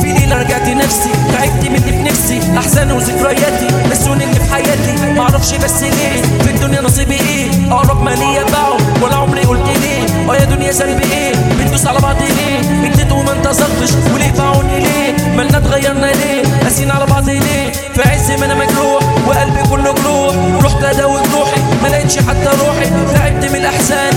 في ليلة رجعت نفسي تعبت من اللي في نفسي أحزاني وذكرياتي نسوني اللي في حياتي. معرفش بس ليه في الدنيا نصيبي إيه. أقرب ما ليا باعه ولا عمري قلت ليه. أه يا دنيا ذنبي إيه. بندوس على بعض ليه. اديت وما انتصرتش وليه باعوني ليه؟ مالنا اتغيرنا ليه؟ قاسيين على بعض ليه؟ في عز ما أنا مجروح وقلبي كله جروح. رحت أداوي جروحي ما لقيتش حتى روحي. تعبت من الأحزان.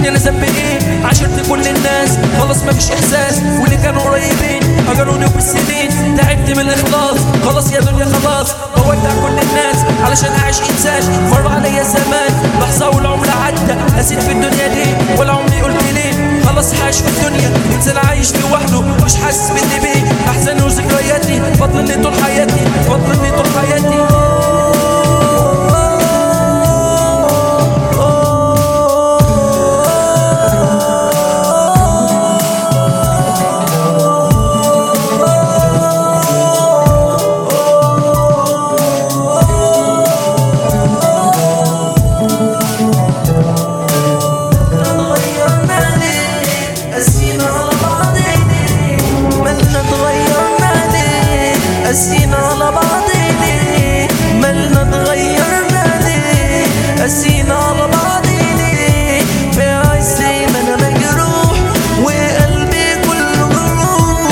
الدنيا ذنبي إيه عاشرت كل الناس خلاص مفيش إحساس. واللي كانوا قريبين هجروني بالسنين تعبت من الإخلاص. خلاص يا دنيا خلاص. بودع كل الناس علشان أعيش إنسان. مر عليا الزمان لحظة والعمر عدى. قسيت في الدنيا دي ولا عمري قلت ليه؟ خلاص عايش في الدنيا. انسان عايش لوحده. مش حاسس باللي بيه. أحزاني وذكرياتي. فضلني طول حياتي. فضلني على بعض ليه مالنا اتغيرنا ليه قاسينا على بعض ليه في عزي أنا مجروح وقلبي كله جروح.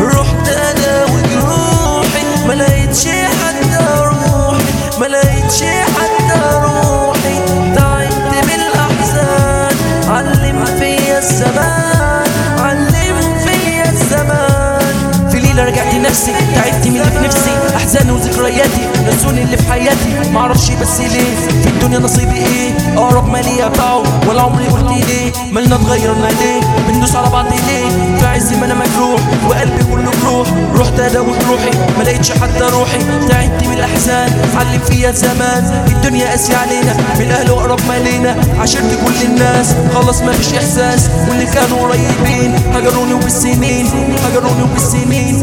رحت اداوي جروحي ما لقيتش حتى روحي ما لقيتش حتى روحي تعبت من الاحزان علم فيا الزمان تعبت من اللي في نفسي أحزاني وذكرياتي نسوني اللي في حياتي. معرفش بس ليه في الدنيا نصيبي إيه. أقرب ما ليا باعه ولا عمري قلت ليه مالنا اتغيرنا ليه؟ بندوس على بعض ليه؟ في عز ما أنا مجروح وقلبي كله جروح رحت اداوي جروحي ما لقيتش حتى روحي. تعبت من الأحزان. علم فيا الزمان الدنيا قاسي علينا. من الاهل وأقرب ما لينا عاشرت كل الناس. خلاص مفيش إحساس. واللي كانوا قريبين هجروني وبالسنين هجروني وبالسنين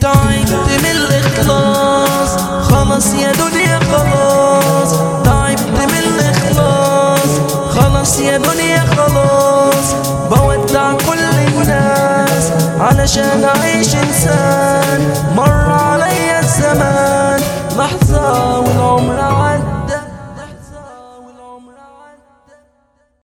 تعبت من الإخلاص. خلاص يا دنيا خلاص. تعبت من الإخلاص. خلاص يا دنيا خلاص. بودع كل الناس. علشان أعيش إنسان. مر لحظة والعمر عاد